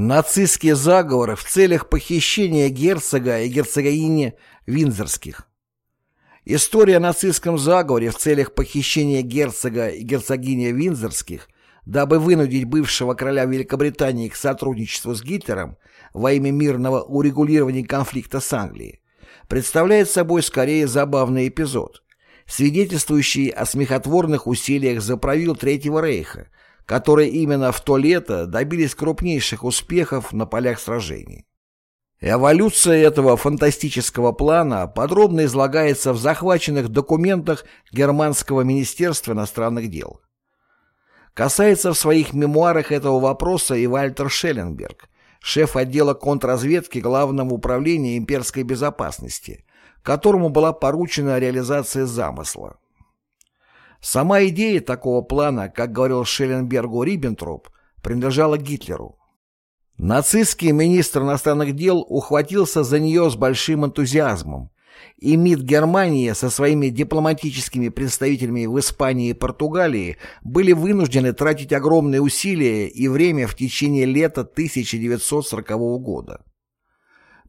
Нацистский заговор в целях похищения герцога и герцогини Виндзорских. История о нацистском заговоре в целях похищения герцога и герцогини Виндзорских, дабы вынудить бывшего короля Великобритании к сотрудничеству с Гитлером во имя мирного урегулирования конфликта с Англией, представляет собой скорее забавный эпизод, свидетельствующий о смехотворных усилиях заправил Третьего Рейха, которые именно в то лето добились крупнейших успехов на полях сражений. Эволюция этого фантастического плана подробно излагается в захваченных документах Германского министерства иностранных дел. Касается в своих мемуарах этого вопроса и Вальтер Шелленберг, шеф отдела контрразведки Главного управления имперской безопасности, которому была поручена реализация замысла. Сама идея такого плана, как говорил Шелленбергу Риббентроп, принадлежала Гитлеру. Нацистский министр иностранных дел ухватился за нее с большим энтузиазмом, и МИД Германии со своими дипломатическими представителями в Испании и Португалии были вынуждены тратить огромные усилия и время в течение лета 1940 года.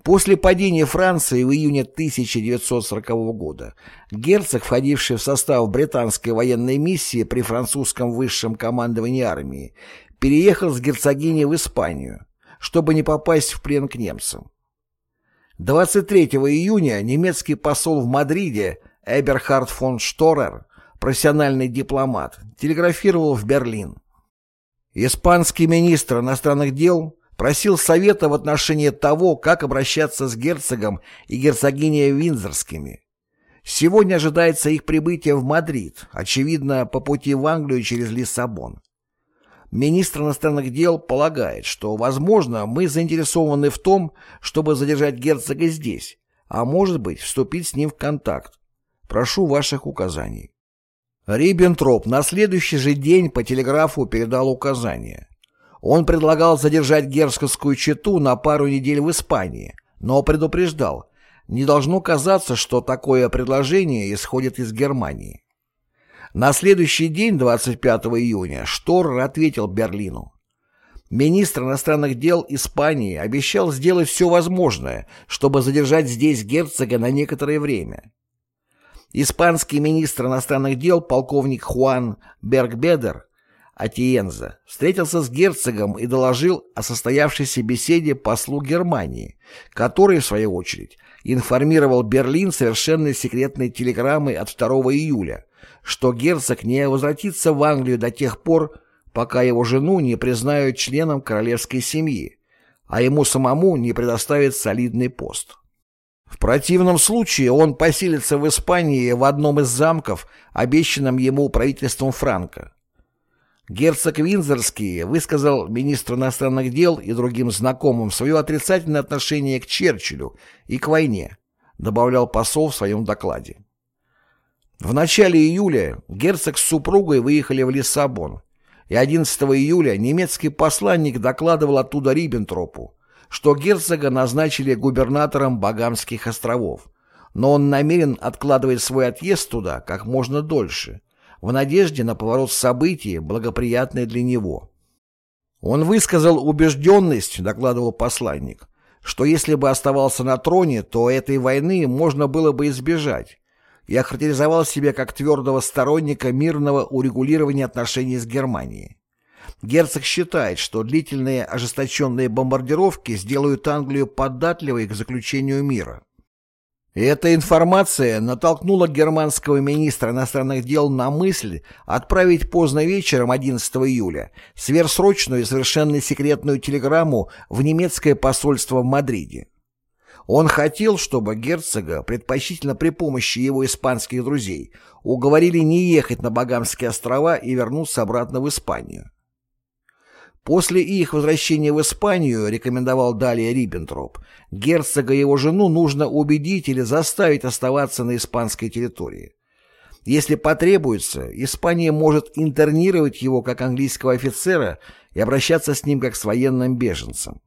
После падения Франции в июне 1940 года герцог, входивший в состав британской военной миссии при французском высшем командовании армии, переехал с герцогиней в Испанию, чтобы не попасть в плен к немцам. 23 июня немецкий посол в Мадриде Эберхард фон Шторер, профессиональный дипломат, телеграфировал в Берлин. Испанский министр иностранных дел просил совета в отношении того, как обращаться с герцогом и герцогиней Виндзорскими. Сегодня ожидается их прибытие в Мадрид, очевидно, по пути в Англию через Лиссабон. Министр иностранных дел полагает, что, возможно, мы заинтересованы в том, чтобы задержать герцога здесь, а может быть, вступить с ним в контакт. Прошу ваших указаний. Риббентроп на следующий же день по телеграфу передал указания. Он предлагал задержать герцогскую чету на пару недель в Испании, но предупреждал, не должно казаться, что такое предложение исходит из Германии. На следующий день, 25 июня, Шторр ответил Берлину. Министр иностранных дел Испании обещал сделать все возможное, чтобы задержать здесь герцога на некоторое время. Испанский министр иностранных дел полковник Хуан Бергбедер Атиенза встретился с герцогом и доложил о состоявшейся беседе послу Германии, который, в свою очередь, информировал Берлин совершенно секретной телеграммой от 2 июля, что герцог не возвратится в Англию до тех пор, пока его жену не признают членом королевской семьи, а ему самому не предоставят солидный пост. В противном случае он поселится в Испании в одном из замков, обещанном ему правительством Франка. Герцог Винзорский высказал министру иностранных дел и другим знакомым свое отрицательное отношение к Черчиллю и к войне, добавлял посол в своем докладе. В начале июля герцог с супругой выехали в Лиссабон, и 11 июля немецкий посланник докладывал оттуда Риббентропу, что герцога назначили губернатором Багамских островов, но он намерен откладывать свой отъезд туда как можно дольше – в надежде на поворот событий, благоприятный для него. Он высказал убежденность, докладывал посланник, что если бы оставался на троне, то этой войны можно было бы избежать, и охарактеризовал себя как твердого сторонника мирного урегулирования отношений с Германией. Герцог считает, что длительные ожесточенные бомбардировки сделают Англию податливой к заключению мира. Эта информация натолкнула германского министра иностранных дел на мысль отправить поздно вечером 11 июля сверхсрочную и совершенно секретную телеграмму в немецкое посольство в Мадриде. Он хотел, чтобы герцога, предпочтительно при помощи его испанских друзей, уговорили не ехать на Багамские острова и вернуться обратно в Испанию. После их возвращения в Испанию, рекомендовал далее Риббентроп, герцога и его жену нужно убедить или заставить оставаться на испанской территории. Если потребуется, Испания может интернировать его как английского офицера и обращаться с ним как с военным беженцем.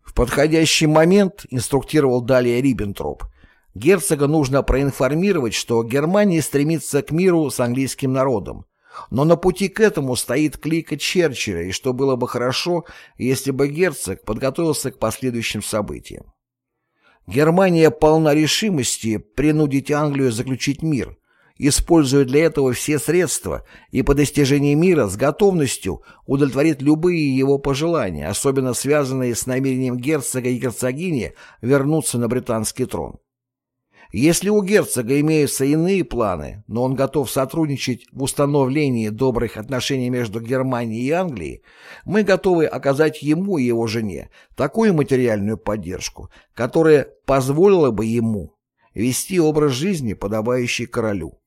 В подходящий момент, инструктировал далее Риббентроп, герцога нужно проинформировать, что Германия стремится к миру с английским народом, Но на пути к этому стоит клика Черчилля, и что было бы хорошо, если бы герцог подготовился к последующим событиям. Германия полна решимости принудить Англию заключить мир, используя для этого все средства и по достижении мира с готовностью удовлетворит любые его пожелания, особенно связанные с намерением герцога и герцогини вернуться на британский трон. Если у герцога имеются иные планы, но он готов сотрудничать в установлении добрых отношений между Германией и Англией, мы готовы оказать ему и его жене такую материальную поддержку, которая позволила бы ему вести образ жизни, подобающий королю.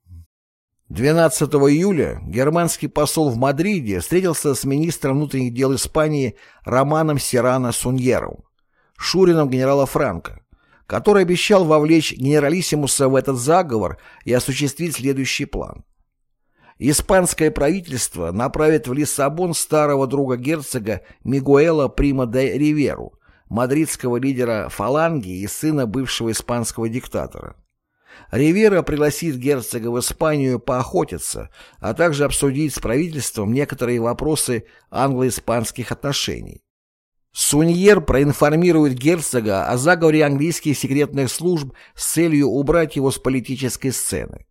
12 июля германский посол в Мадриде встретился с министром внутренних дел Испании Романом Серрано Суньером, шурином генерала Франка, который обещал вовлечь генералиссимуса в этот заговор и осуществить следующий план. Испанское правительство направит в Лиссабон старого друга герцога Мигуэла Прима де Риверу, мадридского лидера фаланги и сына бывшего испанского диктатора. Ривера пригласит герцога в Испанию поохотиться, а также обсудить с правительством некоторые вопросы англо-испанских отношений. Суньер проинформирует герцога о заговоре английских секретных служб с целью убрать его с политической сцены.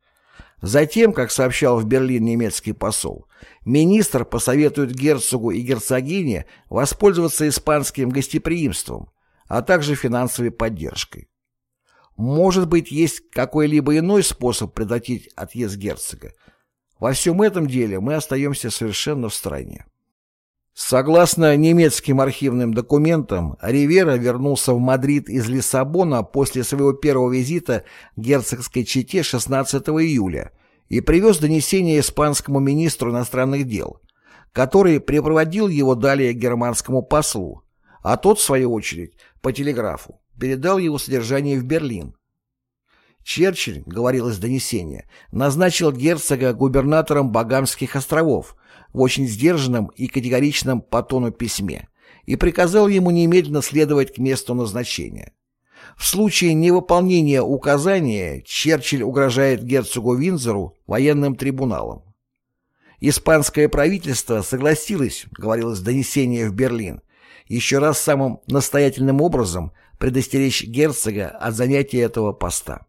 Затем, как сообщал в Берлин немецкий посол, министр посоветует герцогу и герцогине воспользоваться испанским гостеприимством, а также финансовой поддержкой. Может быть, есть какой-либо иной способ предотвратить отъезд герцога. Во всем этом деле мы остаемся совершенно в стороне. Согласно немецким архивным документам, Ривера вернулся в Мадрид из Лиссабона после своего первого визита к герцогской чете 16 июля и привез донесение испанскому министру иностранных дел, который припроводил его далее к германскому послу, а тот, в свою очередь, по телеграфу, передал его содержание в Берлин. Черчилль, говорил из донесения, назначил герцога губернатором Багамских островов, в очень сдержанном и категоричном по тону письме и приказал ему немедленно следовать к месту назначения. В случае невыполнения указания Черчилль угрожает герцогу Винзору военным трибуналом. Испанское правительство согласилось, говорилось донесение в Берлин, еще раз самым настоятельным образом предостеречь герцога от занятия этого поста.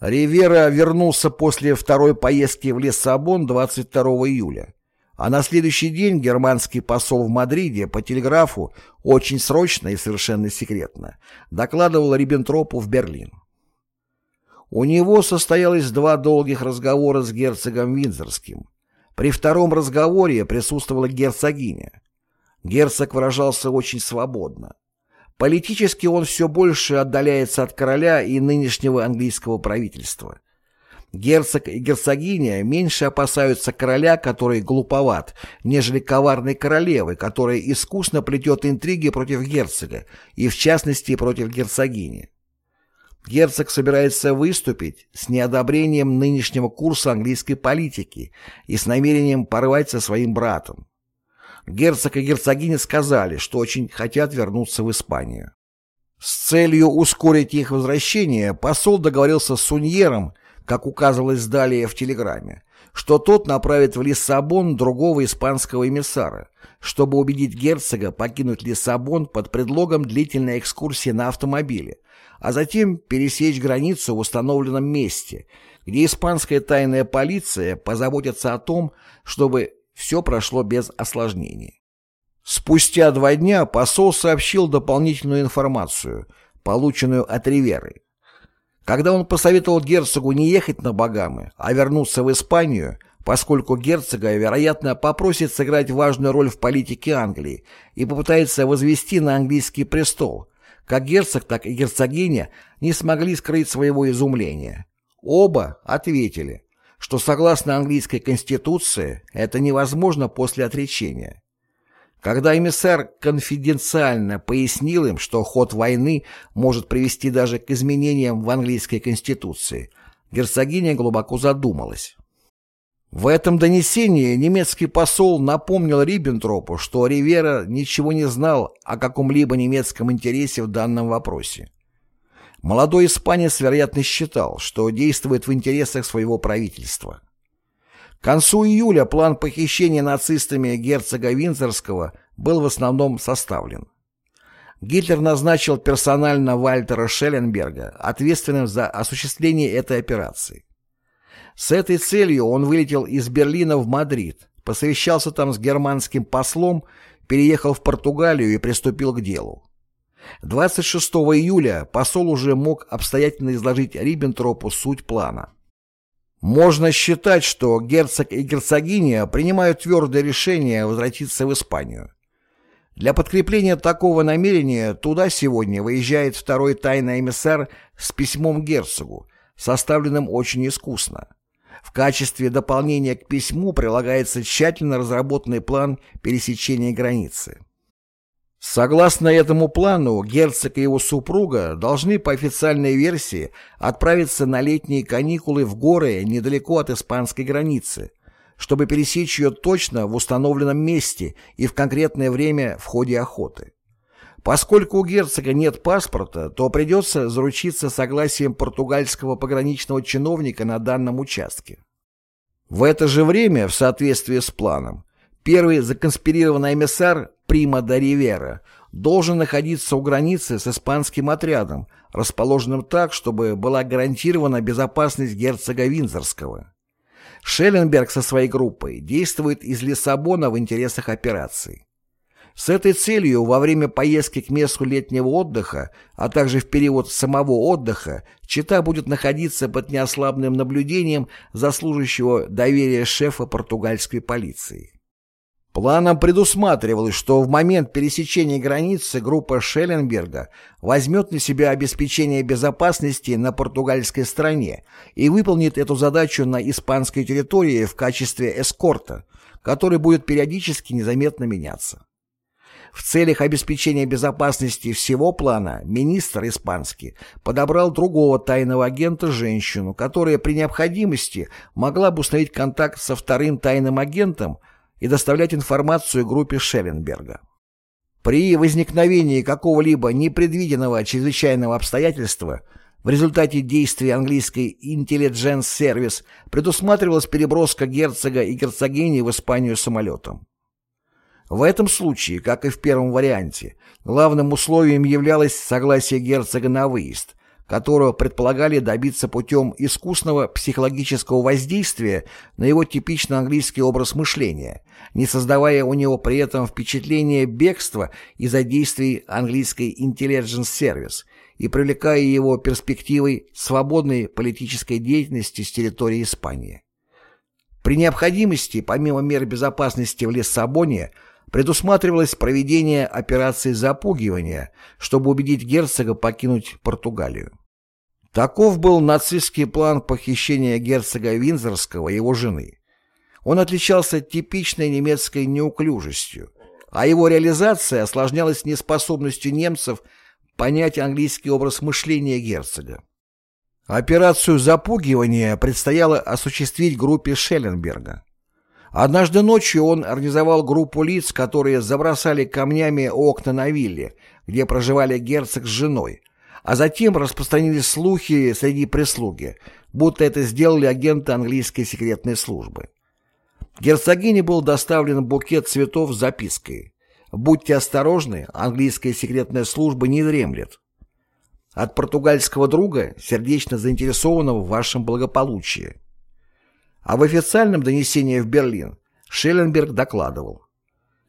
Ривера вернулся после второй поездки в Лиссабон 22 июля а на следующий день германский посол в Мадриде по телеграфу очень срочно и совершенно секретно докладывал Риббентропу в Берлин. У него состоялось два долгих разговора с герцогом Винзорским. При втором разговоре присутствовала герцогиня. Герцог выражался очень свободно. Политически он все больше отдаляется от короля и нынешнего английского правительства. Герцог и герцогиня меньше опасаются короля, который глуповат, нежели коварной королевы, которая искусно плетет интриги против герцога, и в частности против герцогини. Герцог собирается выступить с неодобрением нынешнего курса английской политики и с намерением порвать со своим братом. Герцог и герцогиня сказали, что очень хотят вернуться в Испанию. С целью ускорить их возвращение посол договорился с Суньером как указывалось далее в телеграмме, что тот направит в Лиссабон другого испанского эмиссара, чтобы убедить герцога покинуть Лиссабон под предлогом длительной экскурсии на автомобиле, а затем пересечь границу в установленном месте, где испанская тайная полиция позаботится о том, чтобы все прошло без осложнений. Спустя два дня посол сообщил дополнительную информацию, полученную от Риверы. Когда он посоветовал герцогу не ехать на Багамы, а вернуться в Испанию, поскольку герцога, вероятно, попросит сыграть важную роль в политике Англии и попытается возвести на английский престол, как герцог, так и герцогиня не смогли скрыть своего изумления. Оба ответили, что согласно английской конституции это невозможно после отречения. Когда эмиссар конфиденциально пояснил им, что ход войны может привести даже к изменениям в английской конституции, герцогиня глубоко задумалась. В этом донесении немецкий посол напомнил Риббентропу, что Ривера ничего не знал о каком-либо немецком интересе в данном вопросе. Молодой испанец, вероятно, считал, что действует в интересах своего правительства. К концу июля план похищения нацистами герцога Виндзорского был в основном составлен. Гитлер назначил персонально Вальтера Шелленберга ответственным за осуществление этой операции. С этой целью он вылетел из Берлина в Мадрид, посовещался там с германским послом, переехал в Португалию и приступил к делу. 26 июля посол уже мог обстоятельно изложить Риббентропу суть плана. Можно считать, что герцог и герцогиня принимают твердое решение возвратиться в Испанию. Для подкрепления такого намерения туда сегодня выезжает второй тайный эмиссар с письмом герцогу, составленным очень искусно. В качестве дополнения к письму прилагается тщательно разработанный план пересечения границы. Согласно этому плану, герцог и его супруга должны по официальной версии отправиться на летние каникулы в горы недалеко от испанской границы, чтобы пересечь ее точно в установленном месте и в конкретное время в ходе охоты. Поскольку у герцога нет паспорта, то придется заручиться согласием португальского пограничного чиновника на данном участке. В это же время, в соответствии с планом, первый законспирированный эмиссар Прима де Ривера должен находиться у границы с испанским отрядом, расположенным так, чтобы была гарантирована безопасность герцога Винзорского. Шелленберг со своей группой действует из Лиссабона в интересах операции. С этой целью во время поездки к месту летнего отдыха, а также в период самого отдыха, Чита будет находиться под неослабным наблюдением заслуживающего доверия шефа португальской полиции. Планом предусматривалось, что в момент пересечения границы группа Шелленберга возьмет на себя обеспечение безопасности на португальской стороне и выполнит эту задачу на испанской территории в качестве эскорта, который будет периодически незаметно меняться. В целях обеспечения безопасности всего плана министр испанский подобрал другого тайного агента женщину, которая при необходимости могла бы установить контакт со вторым тайным агентом, и доставлять информацию группе Шелленберга. При возникновении какого-либо непредвиденного чрезвычайного обстоятельства в результате действий английской Intelligence Service предусматривалась переброска герцога и герцогини в Испанию самолетом. В этом случае, как и в первом варианте, главным условием являлось согласие герцога на выезд, которого предполагали добиться путем искусного психологического воздействия на его типично английский образ мышления, не создавая у него при этом впечатления бегства из-за действий английской Intelligence Service и привлекая его перспективой свободной политической деятельности с территории Испании. При необходимости, помимо мер безопасности в Лиссабоне, предусматривалось проведение операции запугивания, чтобы убедить герцога покинуть Португалию. Таков был нацистский план похищения герцога Винзорского и его жены. Он отличался типичной немецкой неуклюжестью, а его реализация осложнялась неспособностью немцев понять английский образ мышления герцога. Операцию запугивания предстояло осуществить группе Шелленберга. Однажды ночью он организовал группу лиц, которые забросали камнями окна на вилле, где проживали герцог с женой, а затем распространились слухи среди прислуги, будто это сделали агенты английской секретной службы. Герцогине был доставлен букет цветов с запиской «Будьте осторожны, английская секретная служба не дремлет». От португальского друга, сердечно заинтересованного в вашем благополучии. А в официальном донесении в Берлин Шелленберг докладывал.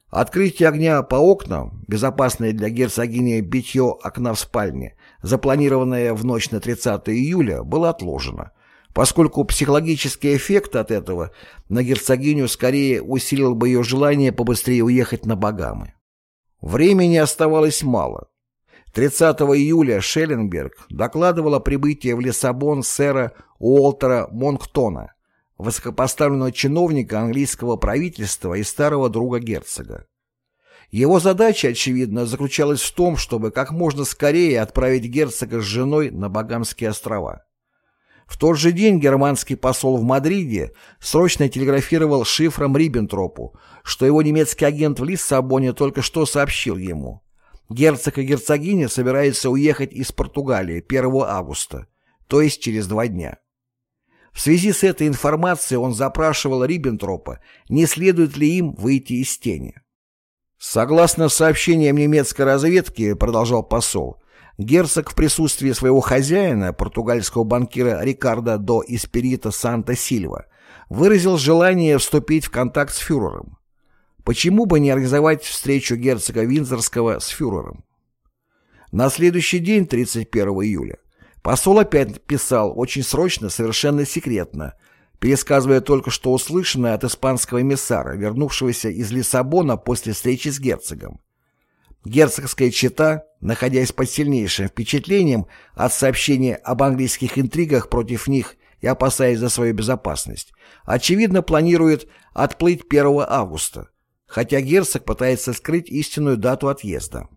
Открытие огня по окнам, безопасное для герцогини битье окна в спальне, запланированное в ночь на 30 июля, было отложено, поскольку психологический эффект от этого на герцогиню скорее усилил бы ее желание побыстрее уехать на Багамы. Времени оставалось мало. 30 июля Шелленберг докладывал о прибытии в Лиссабон сэра Уолтера Монктона, высокопоставленного чиновника английского правительства и старого друга герцога. Его задача, очевидно, заключалась в том, чтобы как можно скорее отправить герцога с женой на Багамские острова. В тот же день германский посол в Мадриде срочно телеграфировал шифром Риббентропу, что его немецкий агент в Лиссабоне только что сообщил ему. Герцог и герцогиня собираются уехать из Португалии 1 августа, то есть через два дня. В связи с этой информацией он запрашивал Риббентропа, не следует ли им выйти из тени. Согласно сообщениям немецкой разведки, продолжал посол, герцог в присутствии своего хозяина, португальского банкира Рикардо до Испирита Санта-Сильва, выразил желание вступить в контакт с фюрером. Почему бы не организовать встречу герцога Винзорского с фюрером? На следующий день, 31 июля, посол опять писал очень срочно, совершенно секретно, пересказывая только что услышанное от испанского эмиссара, вернувшегося из Лиссабона после встречи с герцогом. Герцогская чета, находясь под сильнейшим впечатлением от сообщения об английских интригах против них и опасаясь за свою безопасность, очевидно планирует отплыть 1 августа, хотя герцог пытается скрыть истинную дату отъезда.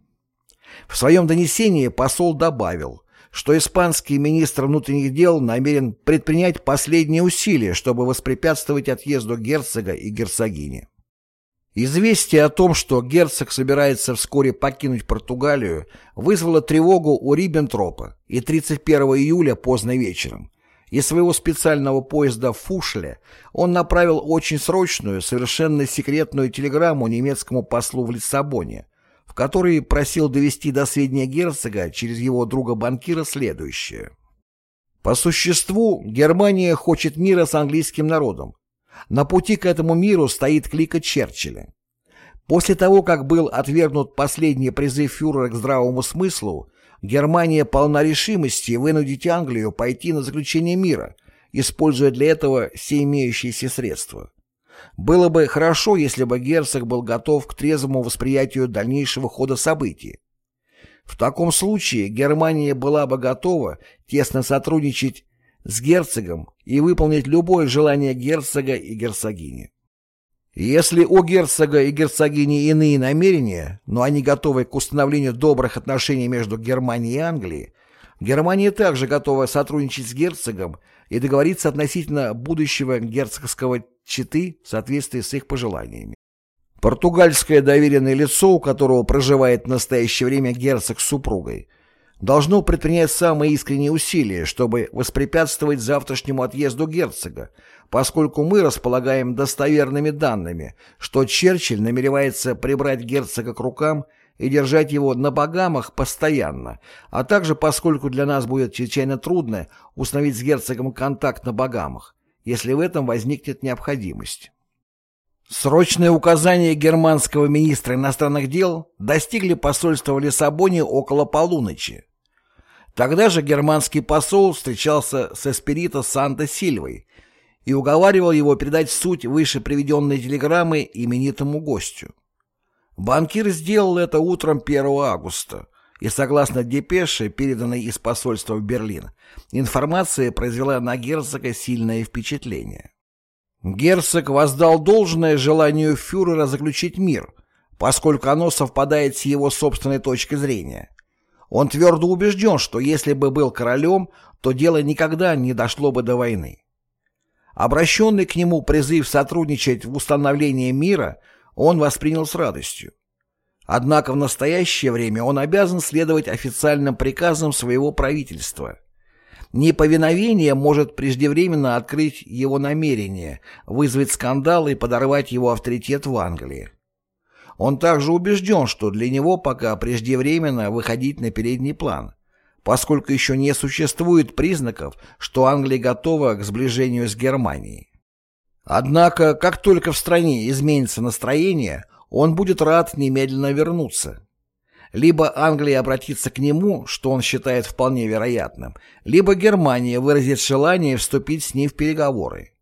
В своем донесении посол добавил, что испанский министр внутренних дел намерен предпринять последние усилия, чтобы воспрепятствовать отъезду герцога и герцогини. Известие о том, что герцог собирается вскоре покинуть Португалию, вызвало тревогу у Риббентропа, и 31 июля поздно вечером из своего специального поезда в Фушле он направил очень срочную, совершенно секретную телеграмму немецкому послу в Лиссабоне, в которой просил довести до сведения герцога через его друга-банкира следующее. По существу, Германия хочет мира с английским народом. На пути к этому миру стоит клика Черчилля. После того, как был отвергнут последний призыв фюрера к здравому смыслу, Германия полна решимости вынудить Англию пойти на заключение мира, используя для этого все имеющиеся средства. Было бы хорошо, если бы герцог был готов к трезвому восприятию дальнейшего хода событий. В таком случае Германия была бы готова тесно сотрудничать с герцогом и выполнить любое желание герцога и герцогини. Если у герцога и герцогини иные намерения, но они готовы к установлению добрых отношений между Германией и Англией, Германия также готова сотрудничать с герцогом и договориться относительно будущего герцогского четы в соответствии с их пожеланиями. Португальское доверенное лицо, у которого проживает в настоящее время герцог с супругой, должно предпринять самые искренние усилия, чтобы воспрепятствовать завтрашнему отъезду герцога, поскольку мы располагаем достоверными данными, что Черчилль намеревается прибрать герцога к рукам и держать его на Багамах постоянно, а также поскольку для нас будет чрезвычайно трудно установить с герцогом контакт на Багамах, если в этом возникнет необходимость. Срочные указания германского министра иностранных дел достигли посольства в Лиссабоне около полуночи. Тогда же германский посол встречался с Эспирито Санта-Сильвой, и уговаривал его передать суть выше приведенной телеграммы именитому гостю. Банкир сделал это утром 1 августа, и согласно депеше, переданной из посольства в Берлин, информация произвела на герцога сильное впечатление. Герцог воздал должное желанию фюрера заключить мир, поскольку оно совпадает с его собственной точкой зрения. Он твердо убежден, что если бы был королем, то дело никогда не дошло бы до войны. Обращенный к нему призыв сотрудничать в установлении мира он воспринял с радостью. Однако в настоящее время он обязан следовать официальным приказам своего правительства. Неповиновение может преждевременно открыть его намерение, вызвать скандал и подорвать его авторитет в Англии. Он также убежден, что для него пока преждевременно выходить на передний план – поскольку еще не существует признаков, что Англия готова к сближению с Германией. Однако, как только в стране изменится настроение, он будет рад немедленно вернуться. Либо Англия обратится к нему, что он считает вполне вероятным, либо Германия выразит желание вступить с ней в переговоры.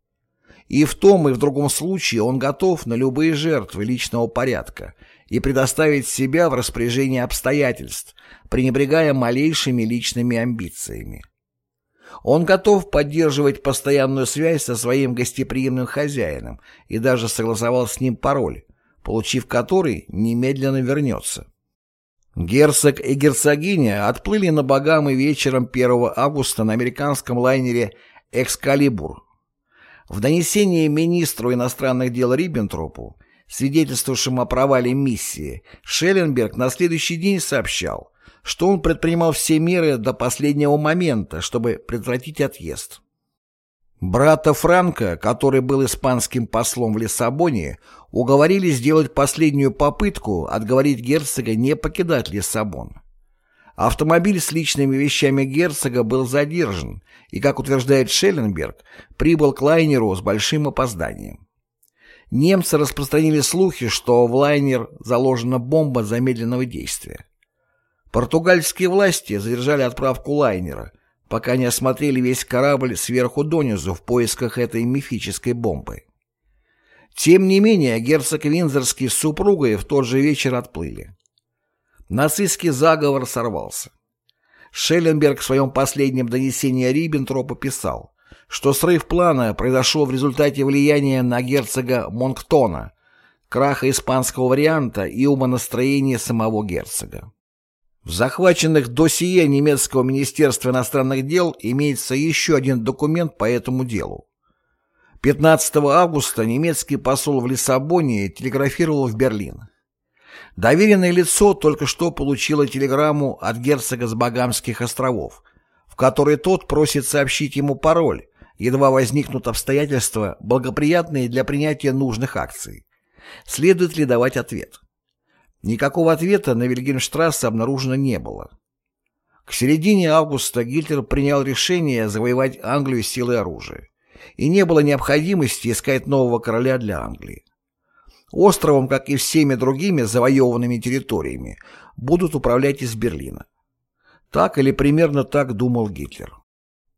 И в том и в другом случае он готов на любые жертвы личного порядка и предоставить себя в распоряжение обстоятельств, пренебрегая малейшими личными амбициями. Он готов поддерживать постоянную связь со своим гостеприимным хозяином и даже согласовал с ним пароль, получив который, немедленно вернется. Герцог и герцогиня отплыли на Багамы вечером 1 августа на американском лайнере «Экскалибур». В донесении министру иностранных дел Риббентропу, свидетельствовавшему о провале миссии, Шелленберг на следующий день сообщал, что он предпринимал все меры до последнего момента, чтобы предотвратить отъезд. Брата Франка, который был испанским послом в Лиссабоне, уговорили сделать последнюю попытку отговорить герцога не покидать Лиссабон. Автомобиль с личными вещами герцога был задержан и, как утверждает Шелленберг, прибыл к лайнеру с большим опозданием. Немцы распространили слухи, что в лайнер заложена бомба замедленного действия. Португальские власти задержали отправку лайнера, пока не осмотрели весь корабль сверху донизу в поисках этой мифической бомбы. Тем не менее, герцог Винзорский с супругой в тот же вечер отплыли. Нацистский заговор сорвался. Шелленберг в своем последнем донесении Риббентропа писал, что срыв плана произошел в результате влияния на герцога Монктона, краха испанского варианта и умонастроения самого герцога. В захваченных досье немецкого министерства иностранных дел имеется еще один документ по этому делу. 15 августа немецкий посол в Лиссабоне телеграфировал в Берлин. Доверенное лицо только что получило телеграмму от герцога с Багамских островов, в которой тот просит сообщить ему пароль, едва возникнут обстоятельства, благоприятные для принятия нужных акций. Следует ли давать ответ? Никакого ответа на Вильгельмштрассе обнаружено не было. К середине августа Гитлер принял решение завоевать Англию силой оружия, и не было необходимости искать нового короля для Англии. Островом, как и всеми другими завоеванными территориями, будут управлять из Берлина. Так или примерно так думал Гитлер.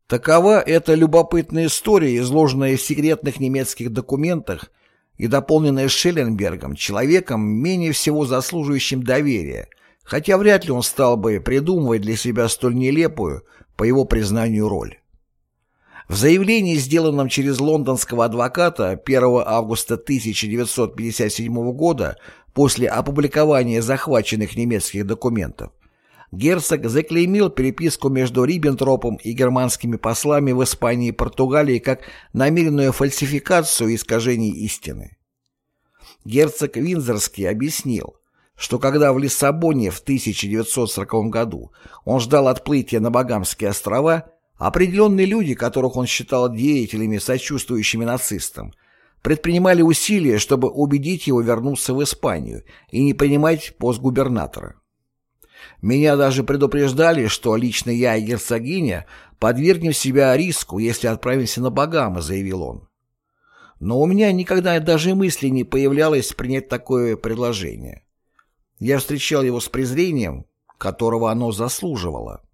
Такова эта любопытная история, изложенная в секретных немецких документах и дополненная Шелленбергом, человеком, менее всего заслуживающим доверия, хотя вряд ли он стал бы придумывать для себя столь нелепую, по его признанию, роль. В заявлении, сделанном через лондонского адвоката 1 августа 1957 года после опубликования захваченных немецких документов, герцог заклеймил переписку между Риббентропом и германскими послами в Испании и Португалии как намеренную фальсификацию и искажение истины. Герцог Винзорский объяснил, что когда в Лиссабоне в 1940 году он ждал отплытия на Багамские острова, определенные люди, которых он считал деятелями, сочувствующими нацистам, предпринимали усилия, чтобы убедить его вернуться в Испанию и не принимать пост губернатора. Меня даже предупреждали, что лично я и герцогиня подвергнем себя риску, если отправимся на Багамы, заявил он. Но у меня никогда даже мысли не появлялось принять такое предложение. Я встречал его с презрением, которого оно заслуживало.